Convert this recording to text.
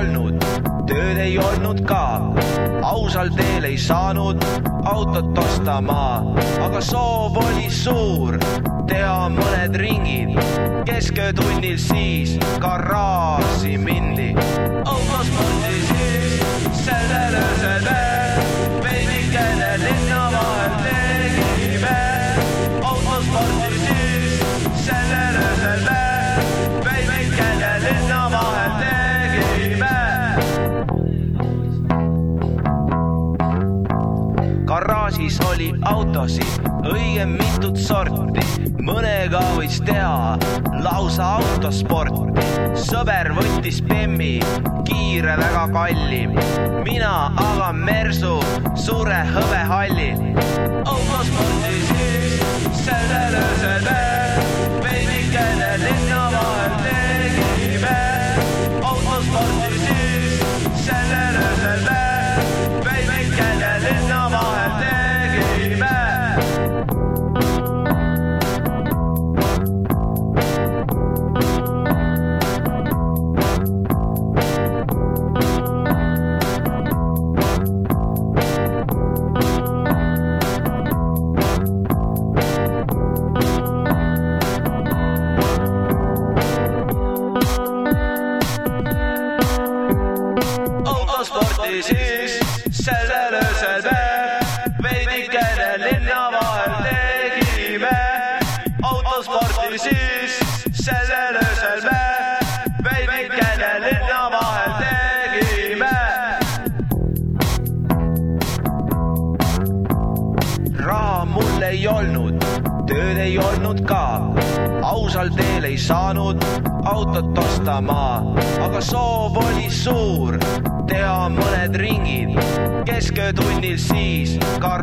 olnud, tööd ei olnud ka. ausal teel ei saanud autot osta ma, aga soov oli suur teha mõned ringid. kesköötunnil siis garaaži mindi. autospordis selle garaažis oli autosid õige mitut sorti, mõnega võis teha lausa autosporti. sõber võttis Bemmi, kiire väga kalli, mina aga Mersu, suure hõbehalli. autosporti siis autosporti siis sellel öösel veel, veidikene linna vahel tegime. autosporti siis sellel öösel veel, veidikene linna vahel tegime. raha mul ei olnud, tööd ei olnud ka, ausal teel ei saanud autot osta ma, aga soov oli suur teha mõned ringid. kesköötunnil siis garaaži